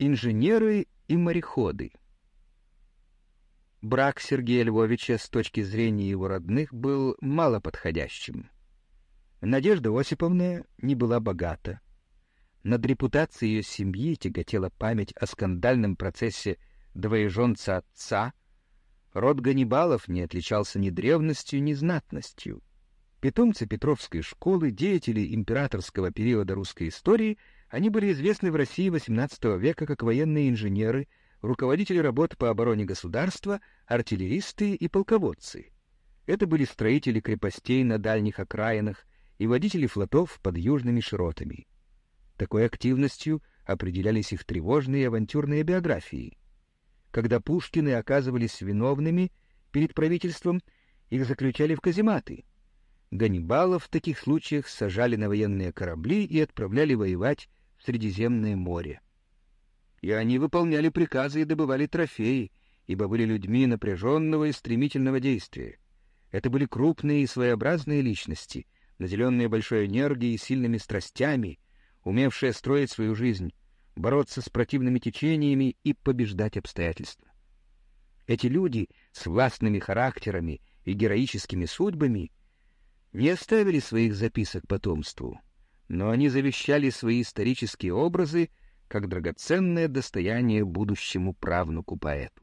Инженеры и мореходы. Брак Сергея Львовича с точки зрения его родных был малоподходящим. Надежда Осиповна не была богата. Над репутацией ее семьи тяготела память о скандальном процессе двоеженца отца. Род Ганнибалов не отличался ни древностью, ни знатностью. Питомцы Петровской школы, деятели императорского периода русской истории — они были известны в России XVIII века как военные инженеры, руководители работ по обороне государства, артиллеристы и полководцы. Это были строители крепостей на дальних окраинах и водители флотов под южными широтами. Такой активностью определялись их тревожные авантюрные биографии. Когда Пушкины оказывались виновными перед правительством, их заключали в казематы. Ганнибалов в таких случаях сажали на военные корабли и отправляли воевать в Средиземное море. И они выполняли приказы и добывали трофеи, ибо были людьми напряженного и стремительного действия. Это были крупные и своеобразные личности, наделенные большой энергией и сильными страстями, умевшие строить свою жизнь, бороться с противными течениями и побеждать обстоятельства. Эти люди с властными характерами и героическими судьбами не оставили своих записок потомству, но они завещали свои исторические образы как драгоценное достояние будущему правнуку-поэту.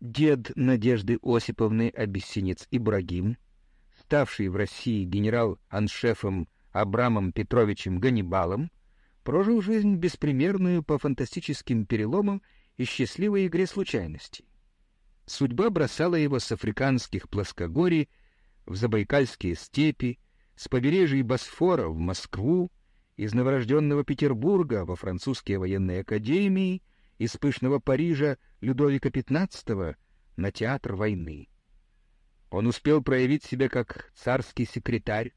Дед Надежды Осиповны Абиссинец Ибрагим, ставший в России генерал-аншефом Абрамом Петровичем Ганнибалом, прожил жизнь беспримерную по фантастическим переломам и счастливой игре случайностей. Судьба бросала его с африканских плоскогорий в забайкальские степи, с побережья Босфора в Москву, из новорожденного Петербурга во французские военные академии, из пышного Парижа Людовика XV на театр войны. Он успел проявить себя как царский секретарь,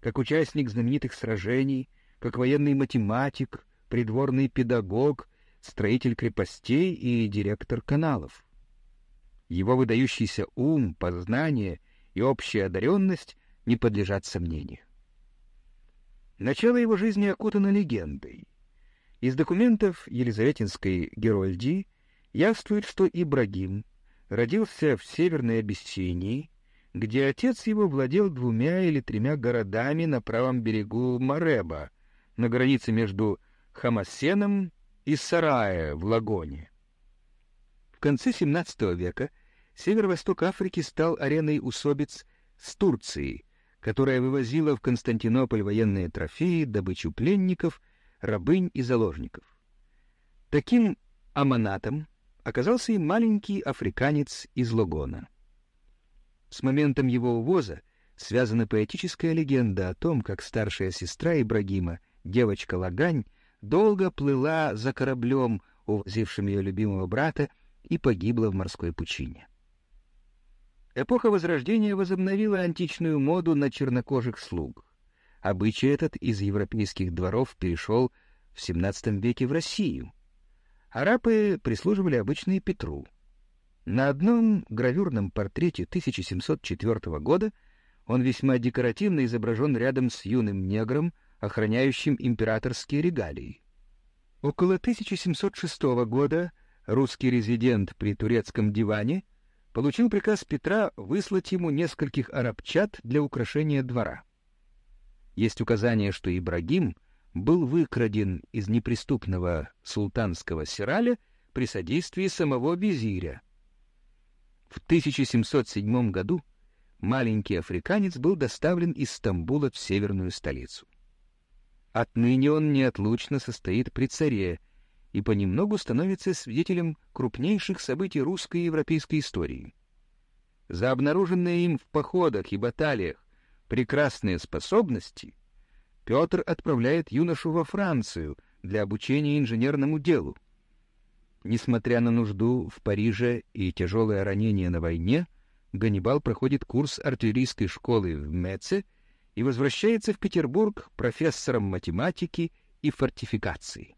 как участник знаменитых сражений, как военный математик, придворный педагог, строитель крепостей и директор каналов. Его выдающийся ум, познание и общая одаренность не подлежат сомнению. Начало его жизни окутано легендой. Из документов Елизаветинской Герольдии явствует, что Ибрагим родился в Северной Абиссинии, где отец его владел двумя или тремя городами на правом берегу Мареба, на границе между Хамасеном и Сарая в Лагоне. В конце XVII века северо-восток Африки стал ареной усобиц с Турцией, которая вывозила в Константинополь военные трофеи, добычу пленников, рабынь и заложников. Таким аманатом оказался и маленький африканец из Логона. С моментом его увоза связана поэтическая легенда о том, как старшая сестра Ибрагима, девочка Лагань, долго плыла за кораблем, увозившим ее любимого брата, и погибла в морской пучине. Эпоха Возрождения возобновила античную моду на чернокожих слуг. Обычай этот из европейских дворов перешел в XVII веке в Россию. Арапы прислуживали обычно и Петру. На одном гравюрном портрете 1704 года он весьма декоративно изображен рядом с юным негром, охраняющим императорские регалии. Около 1706 года русский резидент при турецком диване получил приказ Петра выслать ему нескольких арабчат для украшения двора. Есть указание, что Ибрагим был выкраден из неприступного султанского сираля при содействии самого визиря. В 1707 году маленький африканец был доставлен из Стамбула в северную столицу. Отныне он неотлучно состоит при царе, и понемногу становится свидетелем крупнейших событий русской и европейской истории. За обнаруженные им в походах и баталиях прекрасные способности Петр отправляет юношу во Францию для обучения инженерному делу. Несмотря на нужду в Париже и тяжелое ранение на войне, Ганнибал проходит курс артиллерийской школы в Меце и возвращается в Петербург профессором математики и фортификации.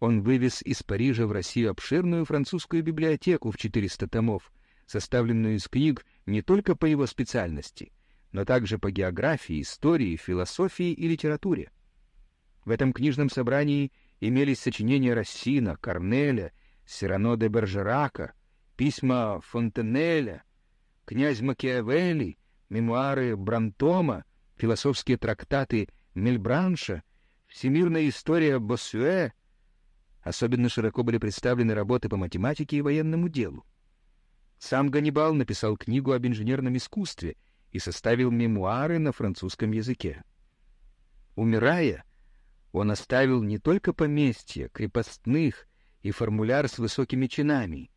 Он вывез из Парижа в Россию обширную французскую библиотеку в 400 томов, составленную из книг не только по его специальности, но также по географии, истории, философии и литературе. В этом книжном собрании имелись сочинения Рассина, Корнеля, Сирано де Бержерака, письма Фонтенеля, князь Макиавелли, мемуары Брантома, философские трактаты Мельбранша, всемирная история Боссюэ. Особенно широко были представлены работы по математике и военному делу. Сам Ганнибал написал книгу об инженерном искусстве и составил мемуары на французском языке. Умирая, он оставил не только поместья, крепостных и формуляр с высокими чинами,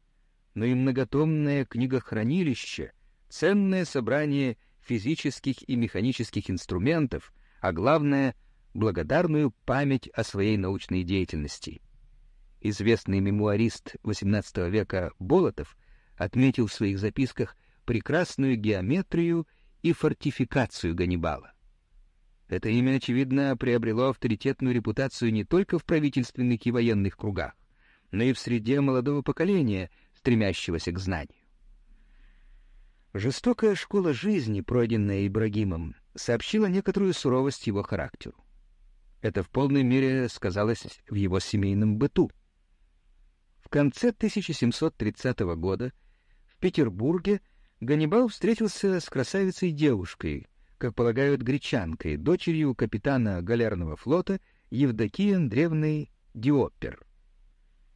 но и многотомное книгохранилище, ценное собрание физических и механических инструментов, а главное — благодарную память о своей научной деятельности. Известный мемуарист XVIII века Болотов отметил в своих записках прекрасную геометрию и фортификацию Ганнибала. Это имя, очевидно, приобрело авторитетную репутацию не только в правительственных и военных кругах, но и в среде молодого поколения, стремящегося к знанию. Жестокая школа жизни, пройденная Ибрагимом, сообщила некоторую суровость его характеру. Это в полной мере сказалось в его семейном быту. В конце 1730 года Петербурге Ганнибал встретился с красавицей-девушкой, как полагают гречанкой, дочерью капитана галерного флота Евдокии Андреевны Диопер.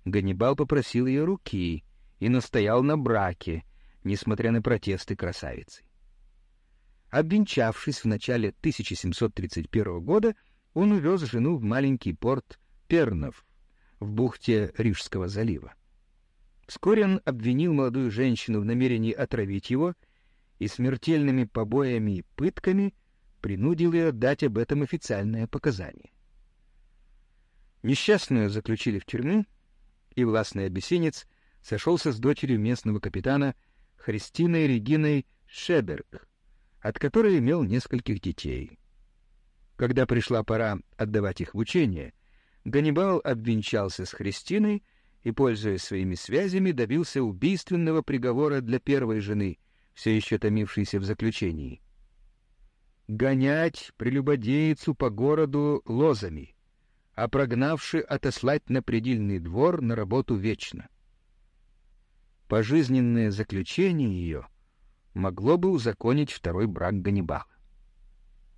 Ганнибал попросил ее руки и настоял на браке, несмотря на протесты красавицы. Обвенчавшись в начале 1731 года, он увез жену в маленький порт Пернов в бухте Рижского залива. Вскоре он обвинил молодую женщину в намерении отравить его и смертельными побоями и пытками принудил ее дать об этом официальное показание. Несчастную заключили в тюрьму, и властный обессенец сошелся с дочерью местного капитана Христиной Региной Шеберг, от которой имел нескольких детей. Когда пришла пора отдавать их в учение, Ганнибал обвенчался с Христиной и, пользуясь своими связями, добился убийственного приговора для первой жены, все еще томившейся в заключении. Гонять прелюбодеицу по городу лозами, а прогнавши отослать на предельный двор на работу вечно. Пожизненное заключение ее могло бы узаконить второй брак Ганнибала.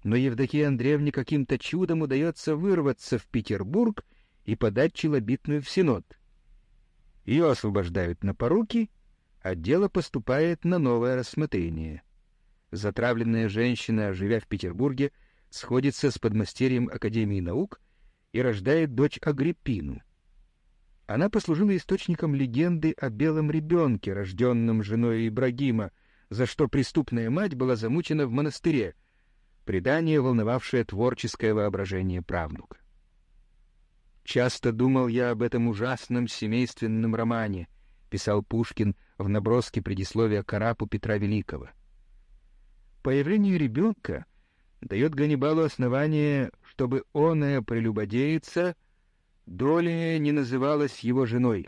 Но Евдокии Андреевне каким-то чудом удается вырваться в Петербург и подать челобитную в Синод — ее освобождают на поруки, а дело поступает на новое рассмотрение. Затравленная женщина, живя в Петербурге, сходится с подмастерьем Академии наук и рождает дочь Агриппину. Она послужила источником легенды о белом ребенке, рожденном женой Ибрагима, за что преступная мать была замучена в монастыре, предание, волновавшее творческое воображение правнука. Часто думал я об этом ужасном семейственном романе, писал Пушкин в наброске предисловия Карапу Петра Великого. Появление ребенка дает Ганнибалу основание, чтобы оная прелюбодеется, доля не называлась его женой.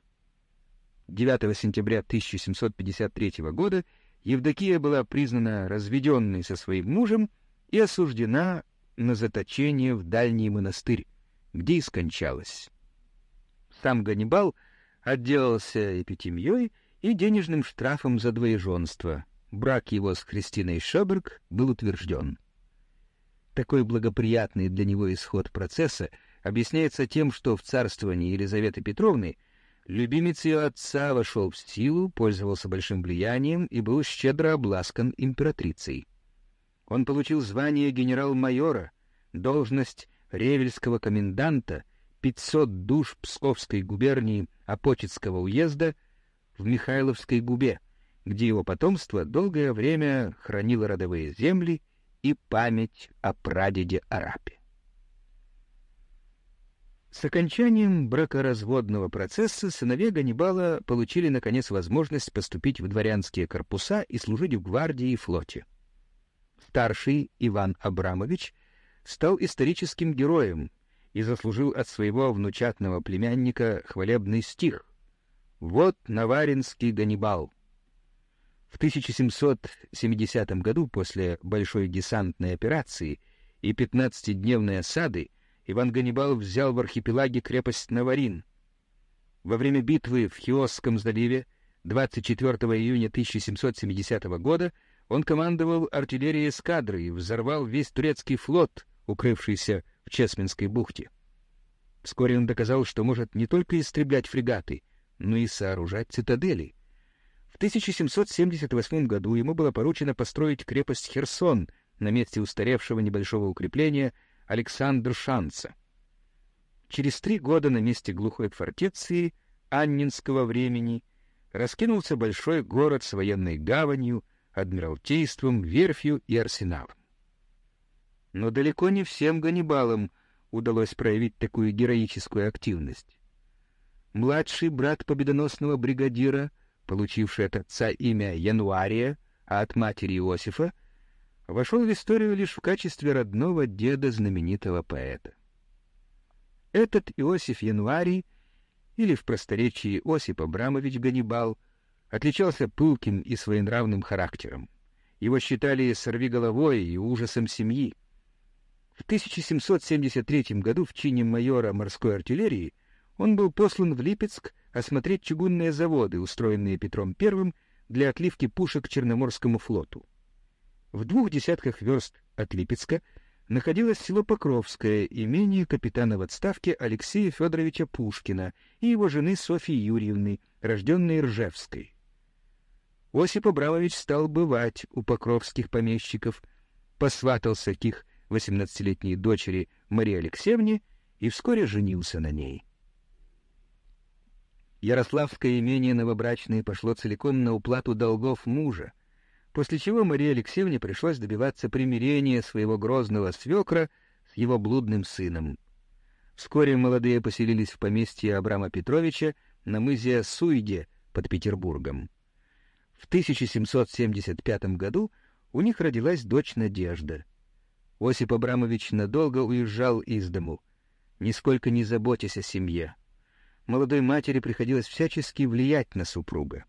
9 сентября 1753 года Евдокия была признана разведенной со своим мужем и осуждена на заточение в дальний монастырь где и скончалась. Сам Ганнибал отделался эпитемьей и денежным штрафом за двоеженство. Брак его с Христиной Шоберг был утвержден. Такой благоприятный для него исход процесса объясняется тем, что в царствовании Елизаветы Петровны любимец ее отца вошел в силу, пользовался большим влиянием и был щедро обласкан императрицей. Он получил звание генерал-майора, должность ревельского коменданта 500 душ Псковской губернии Апочетского уезда в Михайловской губе, где его потомство долгое время хранило родовые земли и память о прадеде Арапе. С окончанием бракоразводного процесса сыновья Ганнибала получили, наконец, возможность поступить в дворянские корпуса и служить в гвардии и флоте. Старший Иван Абрамович стал историческим героем и заслужил от своего внучатного племянника хвалебный стих «Вот Наваринский Ганнибал». В 1770 году, после большой десантной операции и 15-дневной осады, Иван Ганнибал взял в архипелаге крепость Наварин. Во время битвы в Хиосском заливе 24 июня 1770 года он командовал артиллерией эскадры и взорвал весь турецкий флот, укрывшийся в Чесменской бухте. Вскоре он доказал, что может не только истреблять фрегаты, но и сооружать цитадели. В 1778 году ему было поручено построить крепость Херсон на месте устаревшего небольшого укрепления Александр Шанца. Через три года на месте глухой фортеции Аннинского времени раскинулся большой город с военной гаванью, адмиралтейством, верфью и арсеналом. Но далеко не всем Ганнибалам удалось проявить такую героическую активность. Младший брат победоносного бригадира, получивший от отца имя Януария, а от матери Иосифа, вошел в историю лишь в качестве родного деда знаменитого поэта. Этот Иосиф Януарий, или в просторечии Осип Абрамович Ганнибал, отличался пылким и своенравным характером. Его считали сорвиголовой и ужасом семьи. В 1773 году в чине майора морской артиллерии он был послан в Липецк осмотреть чугунные заводы, устроенные Петром I для отливки пушек Черноморскому флоту. В двух десятках верст от Липецка находилось село Покровское, имение капитана в отставке Алексея Федоровича Пушкина и его жены Софьи Юрьевны, рожденной Ржевской. Осип Абрамович стал бывать у покровских помещиков, посватался к их восемнадцатилетней дочери Марии Алексеевне и вскоре женился на ней. Ярославское имение новобрачное пошло целиком на уплату долгов мужа, после чего Марии Алексеевне пришлось добиваться примирения своего грозного свекра с его блудным сыном. Вскоре молодые поселились в поместье Абрама Петровича на мызе Суйде под Петербургом. В 1775 году у них родилась дочь Надежда. Осип Абрамович надолго уезжал из дому, нисколько не заботясь о семье. Молодой матери приходилось всячески влиять на супруга.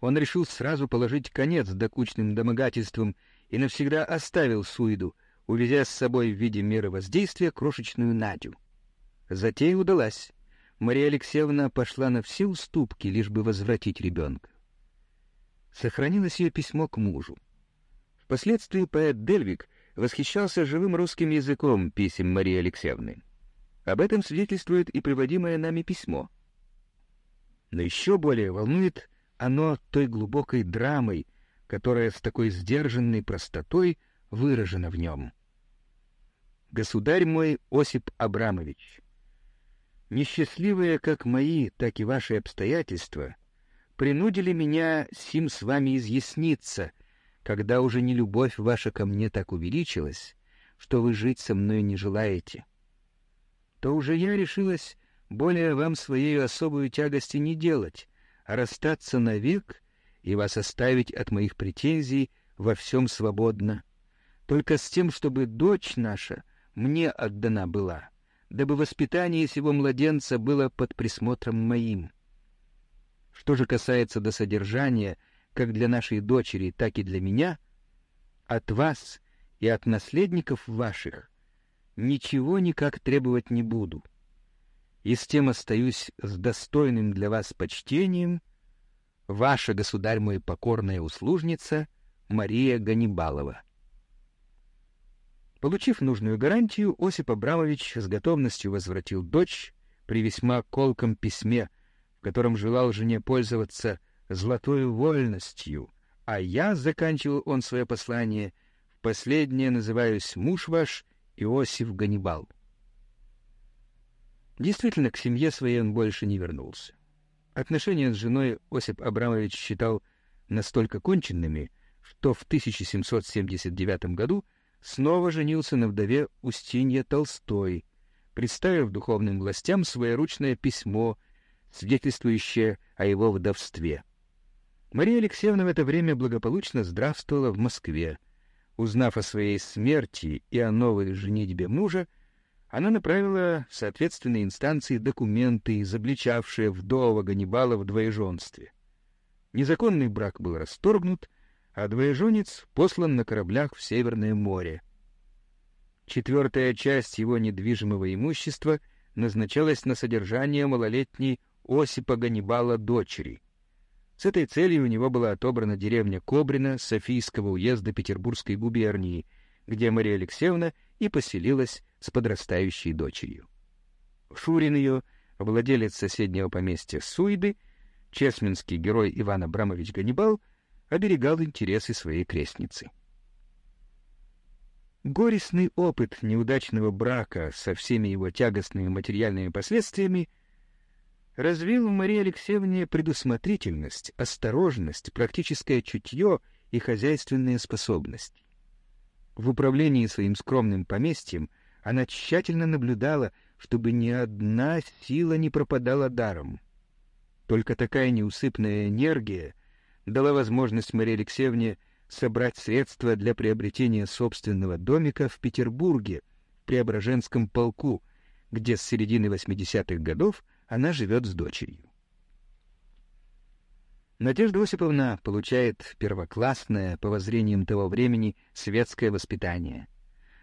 Он решил сразу положить конец докучным домогательствам и навсегда оставил Суиду, увезя с собой в виде меры воздействия крошечную Надю. Затея удалась. Мария Алексеевна пошла на все уступки, лишь бы возвратить ребенка. Сохранилось ее письмо к мужу. Впоследствии поэт Дельвик восхищался живым русским языком писем Марии Алексеевны. Об этом свидетельствует и приводимое нами письмо. Но еще более волнует оно той глубокой драмой, которая с такой сдержанной простотой выражена в нем. Государь мой Осип Абрамович, несчастливые как мои, так и ваши обстоятельства принудили меня сим с вами изъясниться — когда уже не любовь ваша ко мне так увеличилась, что вы жить со мной не желаете, то уже я решилась более вам своей особую тягости не делать, а расстаться навек и вас оставить от моих претензий во всем свободно, только с тем, чтобы дочь наша мне отдана была, дабы воспитание сего младенца было под присмотром моим. Что же касается до содержания — как для нашей дочери, так и для меня, от вас и от наследников ваших ничего никак требовать не буду. И с тем остаюсь с достойным для вас почтением, ваша, государь мой, покорная услужница Мария Ганнибалова. Получив нужную гарантию, Осип Абрамович с готовностью возвратил дочь при весьма колком письме, в котором желал жене пользоваться золотой вольностью, а я, — заканчивал он свое послание, — в последнее называюсь муж ваш Иосиф Ганнибал. Действительно, к семье своей он больше не вернулся. Отношения с женой Осип Абрамович считал настолько конченными, что в 1779 году снова женился на вдове Устинья Толстой, представив духовным властям своеручное письмо, свидетельствующее о его вдовстве. Мария Алексеевна в это время благополучно здравствовала в Москве. Узнав о своей смерти и о новой женитьбе мужа, она направила в соответственные инстанции документы, изобличавшие вдова Ганнибала в двоеженстве. Незаконный брак был расторгнут, а двоеженец послан на кораблях в Северное море. Четвертая часть его недвижимого имущества назначалась на содержание малолетней Осипа Ганнибала дочери. С этой целью у него была отобрана деревня Кобрина Софийского уезда Петербургской губернии, где Мария Алексеевна и поселилась с подрастающей дочерью. Шурин ее, владелец соседнего поместья Суйды, чесменский герой Иван Абрамович Ганнибал, оберегал интересы своей крестницы. Горестный опыт неудачного брака со всеми его тягостными материальными последствиями развил в Марии Алексеевне предусмотрительность, осторожность, практическое чутье и хозяйственные способности. В управлении своим скромным поместьем она тщательно наблюдала, чтобы ни одна сила не пропадала даром. Только такая неусыпная энергия дала возможность Марии Алексеевне собрать средства для приобретения собственного домика в Петербурге, в Преображенском полку, где с середины 80-х годов она живет с дочерью. Надежда Осиповна получает первоклассное, по воззрениям того времени, светское воспитание.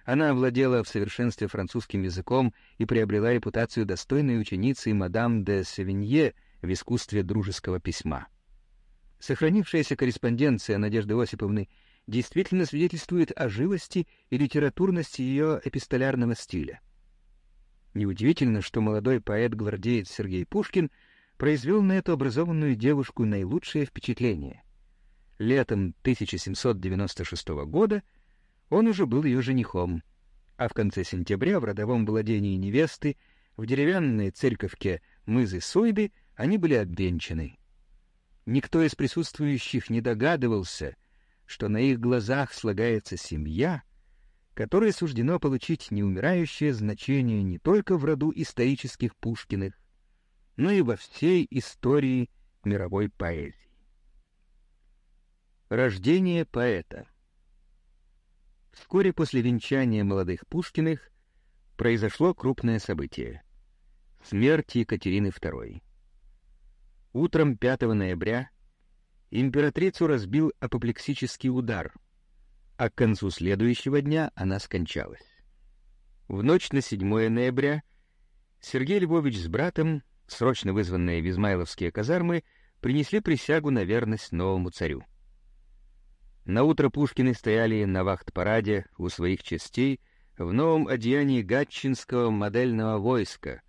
Она овладела в совершенстве французским языком и приобрела репутацию достойной ученицы мадам де Севинье в искусстве дружеского письма. Сохранившаяся корреспонденция Надежды Осиповны действительно свидетельствует о живости и литературности ее эпистолярного стиля. Неудивительно, что молодой поэт-гвардеец Сергей Пушкин произвел на эту образованную девушку наилучшее впечатление. Летом 1796 года он уже был ее женихом, а в конце сентября в родовом владении невесты в деревянной церковке Мызы Сойды они были обвенчаны. Никто из присутствующих не догадывался, что на их глазах слагается семья — которой суждено получить неумирающее значение не только в роду исторических Пушкиных, но и во всей истории мировой поэзии. Рождение поэта Вскоре после венчания молодых Пушкиных произошло крупное событие — смерть Екатерины II. Утром 5 ноября императрицу разбил апоплексический удар — а к концу следующего дня она скончалась. В ночь на 7 ноября Сергей Львович с братом, срочно вызванные в Измайловские казармы, принесли присягу на верность новому царю. На утро Пушкины стояли на вахт-параде у своих частей в новом одеянии гатчинского модельного войска,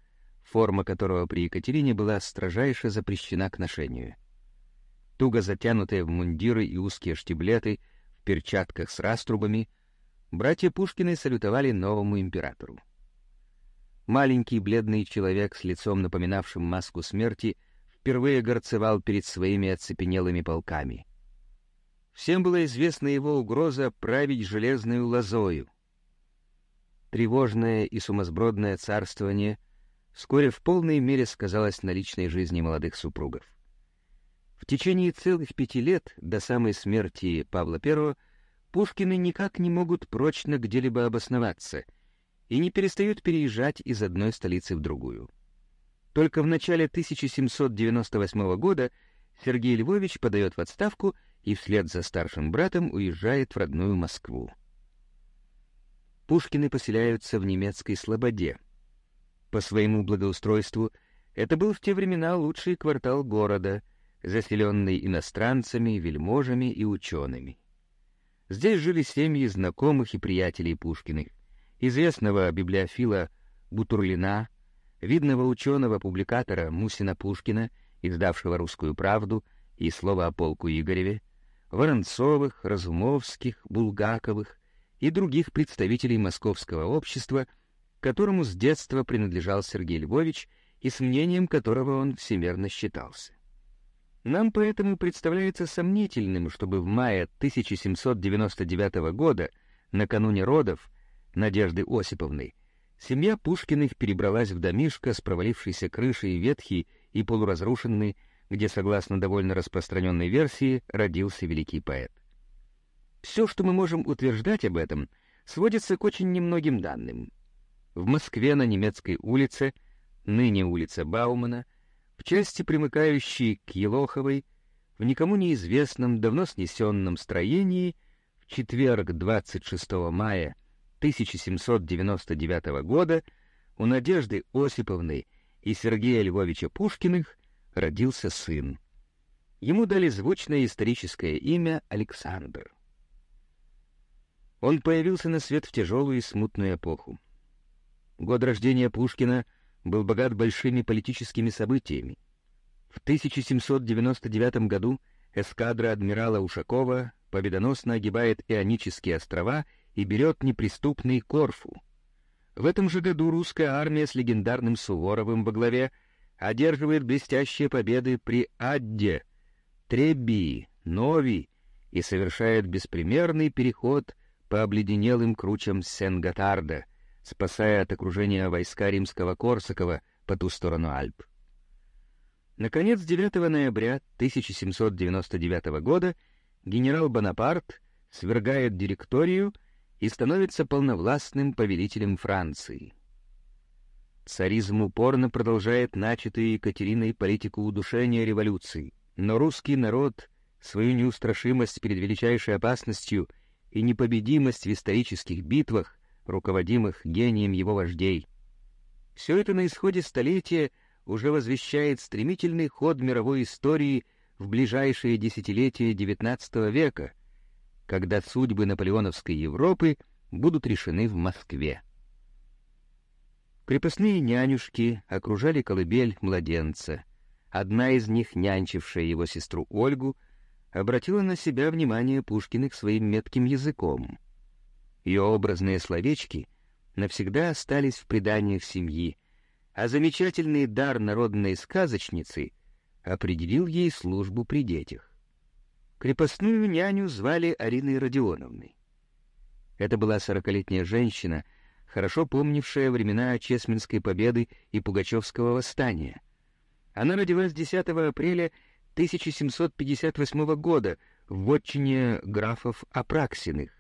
форма которого при Екатерине была строжайше запрещена к ношению. Туго затянутые в мундиры и узкие штиблеты — перчатках с раструбами, братья Пушкины салютовали новому императору. Маленький бледный человек с лицом, напоминавшим маску смерти, впервые горцевал перед своими оцепенелыми полками. Всем была известна его угроза править железную лозою. Тревожное и сумасбродное царствование вскоре в полной мере сказалось на личной жизни молодых супругов. В течение целых пяти лет, до самой смерти Павла I, Пушкины никак не могут прочно где-либо обосноваться и не перестают переезжать из одной столицы в другую. Только в начале 1798 года Сергей Львович подает в отставку и вслед за старшим братом уезжает в родную Москву. Пушкины поселяются в немецкой Слободе. По своему благоустройству это был в те времена лучший квартал города — заселенный иностранцами, вельможами и учеными. Здесь жили семьи знакомых и приятелей Пушкиных, известного библиофила Бутурлина, видного ученого-публикатора Мусина Пушкина, издавшего «Русскую правду» и «Слово о полку Игореве», Воронцовых, Разумовских, Булгаковых и других представителей московского общества, которому с детства принадлежал Сергей Львович и с мнением которого он всемерно считался. Нам поэтому представляется сомнительным, чтобы в мае 1799 года, накануне родов Надежды Осиповны, семья Пушкиных перебралась в домишко с провалившейся крышей ветхий и полуразрушенный, где, согласно довольно распространенной версии, родился великий поэт. Все, что мы можем утверждать об этом, сводится к очень немногим данным. В Москве на немецкой улице, ныне улица Баумана, в части, примыкающей к Елоховой, в никому неизвестном, давно снесенном строении, в четверг 26 мая 1799 года у Надежды Осиповны и Сергея Львовича Пушкиных родился сын. Ему дали звучное историческое имя Александр. Он появился на свет в тяжелую и смутную эпоху. Год рождения Пушкина был богат большими политическими событиями. В 1799 году эскадра адмирала Ушакова победоносно огибает Ионические острова и берет неприступный Корфу. В этом же году русская армия с легендарным Суворовым во главе одерживает блестящие победы при Адде, Требби, Нови и совершает беспримерный переход по обледенелым кручам Сен-Готарда, спасая от окружения войска римского Корсакова по ту сторону Альп. Наконец, 9 ноября 1799 года генерал Бонапарт свергает директорию и становится полновластным повелителем Франции. Царизм упорно продолжает начатую Екатериной политику удушения революции, но русский народ свою неустрашимость перед величайшей опасностью и непобедимость в исторических битвах, руководимых гением его вождей. Все это на исходе столетия уже возвещает стремительный ход мировой истории в ближайшие десятилетия XIX века, когда судьбы наполеоновской Европы будут решены в Москве. Крепостные нянюшки окружали колыбель младенца. Одна из них, нянчившая его сестру Ольгу, обратила на себя внимание Пушкиных своим метким языком. Ее образные словечки навсегда остались в преданиях семьи, а замечательный дар народной сказочницы определил ей службу при детях. Крепостную няню звали Ариной Родионовной. Это была сорокалетняя женщина, хорошо помнившая времена Чесменской победы и Пугачевского восстания. Она родилась 10 апреля 1758 года в отчине графов Апраксиных,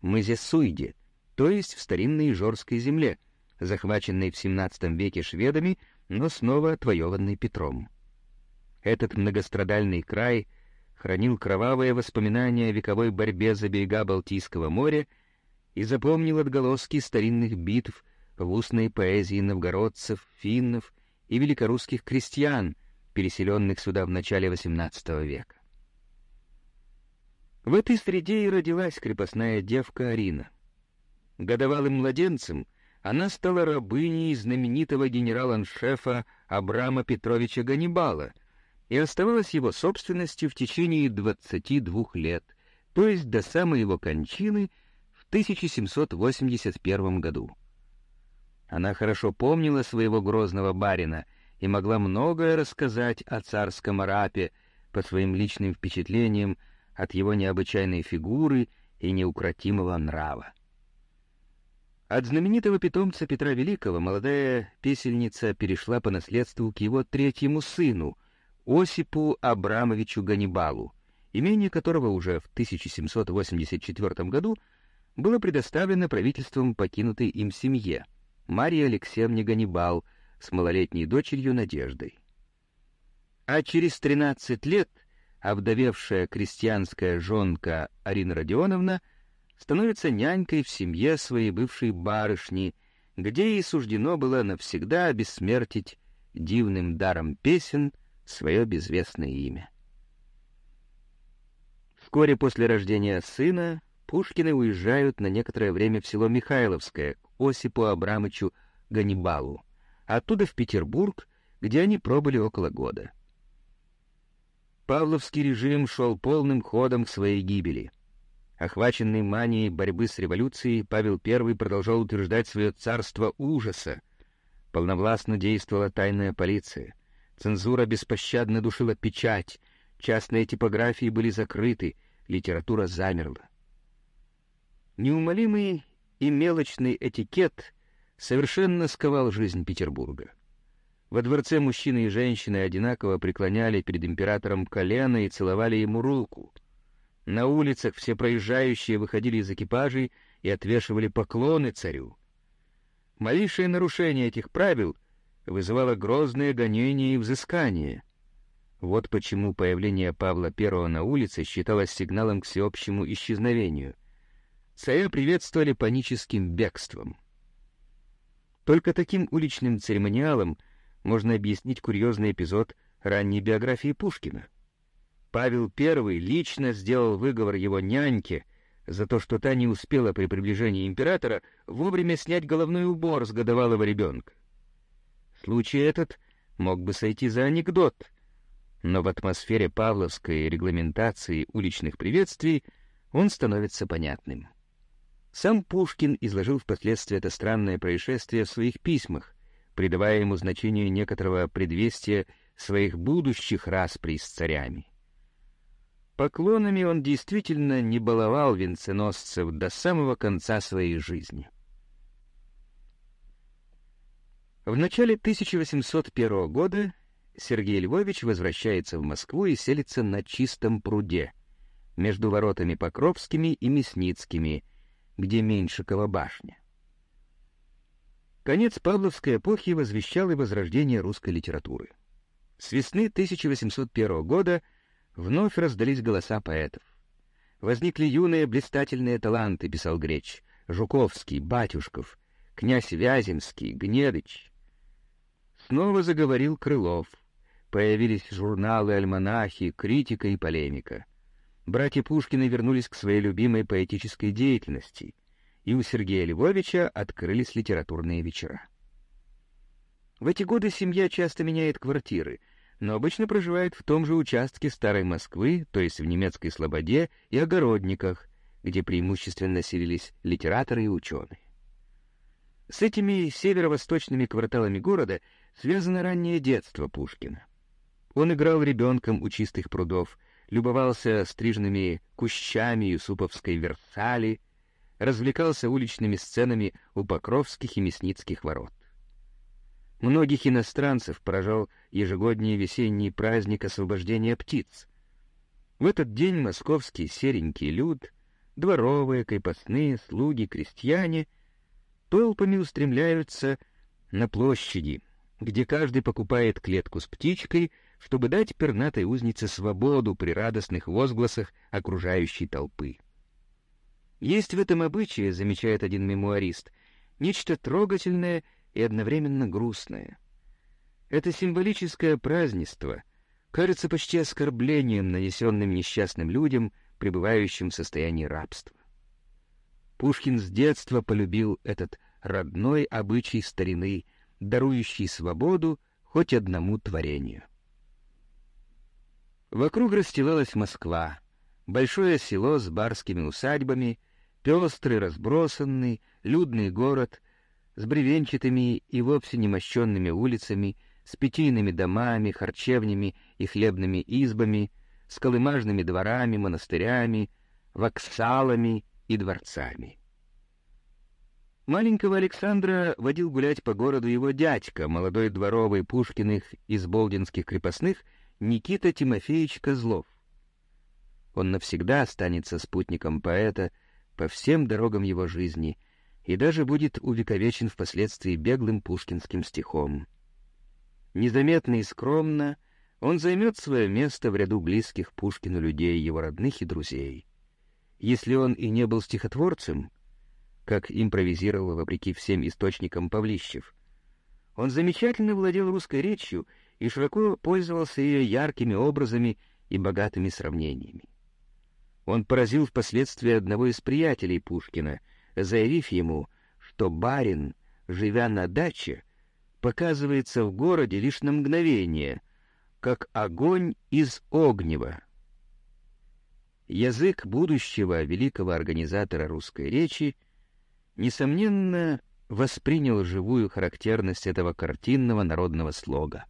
Мызесуйде, то есть в старинной Жорской земле, захваченной в XVII веке шведами, но снова отвоеванной Петром. Этот многострадальный край хранил кровавые воспоминания о вековой борьбе за берега Балтийского моря и запомнил отголоски старинных битв в устной поэзии новгородцев, финнов и великорусских крестьян, переселенных сюда в начале XVIII века. В этой среде и родилась крепостная девка Арина. Годовалым младенцем она стала рабыней знаменитого генерала-аншефа Абрама Петровича Ганнибала и оставалась его собственностью в течение 22 лет, то есть до самой его кончины — 1781 году. Она хорошо помнила своего грозного барина и могла многое рассказать о царском арапе по своим личным впечатлениям от его необычайной фигуры и неукротимого нрава. От знаменитого питомца Петра Великого молодая песельница перешла по наследству к его третьему сыну, Осипу Абрамовичу Ганнибалу, имение которого уже в 1784 году было предоставлено правительством покинутой им семье, Марии Алексеевне Ганнибал с малолетней дочерью Надеждой. А через 13 лет овдовевшая крестьянская жонка Арина Родионовна становится нянькой в семье своей бывшей барышни, где ей суждено было навсегда обессмертить дивным даром песен свое безвестное имя. Вскоре после рождения сына Пушкины уезжают на некоторое время в село Михайловское к Осипу Абрамычу Ганнибалу, оттуда в Петербург, где они пробыли около года. Павловский режим шел полным ходом к своей гибели. Охваченный манией борьбы с революцией, Павел I продолжал утверждать свое царство ужаса. Полновластно действовала тайная полиция. Цензура беспощадно душила печать, частные типографии были закрыты, литература замерла. Неумолимый и мелочный этикет совершенно сковал жизнь Петербурга. Во дворце мужчины и женщины одинаково преклоняли перед императором колено и целовали ему руку. На улицах все проезжающие выходили из экипажей и отвешивали поклоны царю. Малейшее нарушение этих правил вызывало грозное гонение и взыскание. Вот почему появление Павла I на улице считалось сигналом к всеобщему исчезновению — царя приветствовали паническим бегством. Только таким уличным церемониалом можно объяснить курьезный эпизод ранней биографии Пушкина. Павел I лично сделал выговор его няньке за то, что та не успела при приближении императора вовремя снять головной убор с годовалого ребенка. Случай этот мог бы сойти за анекдот, но в атмосфере павловской регламентации уличных приветствий он становится понятным. Сам Пушкин изложил впоследствии это странное происшествие в своих письмах, придавая ему значение некоторого предвестия своих будущих расприй с царями. Поклонами он действительно не баловал венценосцев до самого конца своей жизни. В начале 1801 года Сергей Львович возвращается в Москву и селится на чистом пруде, между воротами Покровскими и Мясницкими, где Меньшикова башня. Конец Павловской эпохи возвещал и возрождение русской литературы. С весны 1801 года вновь раздались голоса поэтов. Возникли юные блистательные таланты, писал Греч, Жуковский, Батюшков, князь Вяземский, Гнедыч, Снова заговорил Крылов. Появились журналы, альманахи, критика и полемика. Братья Пушкины вернулись к своей любимой поэтической деятельности, и у Сергея Львовича открылись литературные вечера. В эти годы семья часто меняет квартиры, но обычно проживает в том же участке Старой Москвы, то есть в немецкой Слободе и Огородниках, где преимущественно селились литераторы и ученые. С этими северо-восточными кварталами города связано раннее детство Пушкина. Он играл ребенком у чистых прудов, любовался стрижными кущами Юсуповской Версали, развлекался уличными сценами у Покровских и Мясницких ворот. Многих иностранцев поражал ежегодний весенний праздник освобождения птиц. В этот день московский серенький люд, дворовые, крепостные, слуги, крестьяне толпами устремляются на площади, где каждый покупает клетку с птичкой, чтобы дать пернатой узнице свободу при радостных возгласах окружающей толпы. Есть в этом обычае, замечает один мемуарист, нечто трогательное и одновременно грустное. Это символическое празднество кажется почти оскорблением, нанесенным несчастным людям, пребывающим в состоянии рабства. Пушкин с детства полюбил этот родной обычай старины — дарующий свободу хоть одному творению. Вокруг расстилалась Москва, большое село с барскими усадьбами, пестрый, разбросанный, людный город с бревенчатыми и вовсе немощенными улицами, с питийными домами, харчевнями и хлебными избами, с колымажными дворами, монастырями, воксалами и дворцами. Маленького Александра водил гулять по городу его дядька, молодой дворовый Пушкиных из болдинских крепостных, Никита Тимофеевич Козлов. Он навсегда останется спутником поэта по всем дорогам его жизни и даже будет увековечен впоследствии беглым пушкинским стихом. Незаметно и скромно он займет свое место в ряду близких Пушкину людей, его родных и друзей. Если он и не был стихотворцем, как импровизировал вопреки всем источникам Павлищев. Он замечательно владел русской речью и широко пользовался ее яркими образами и богатыми сравнениями. Он поразил впоследствии одного из приятелей Пушкина, заявив ему, что барин, живя на даче, показывается в городе лишь на мгновение, как огонь из огнева. Язык будущего великого организатора русской речи — несомненно, воспринял живую характерность этого картинного народного слога.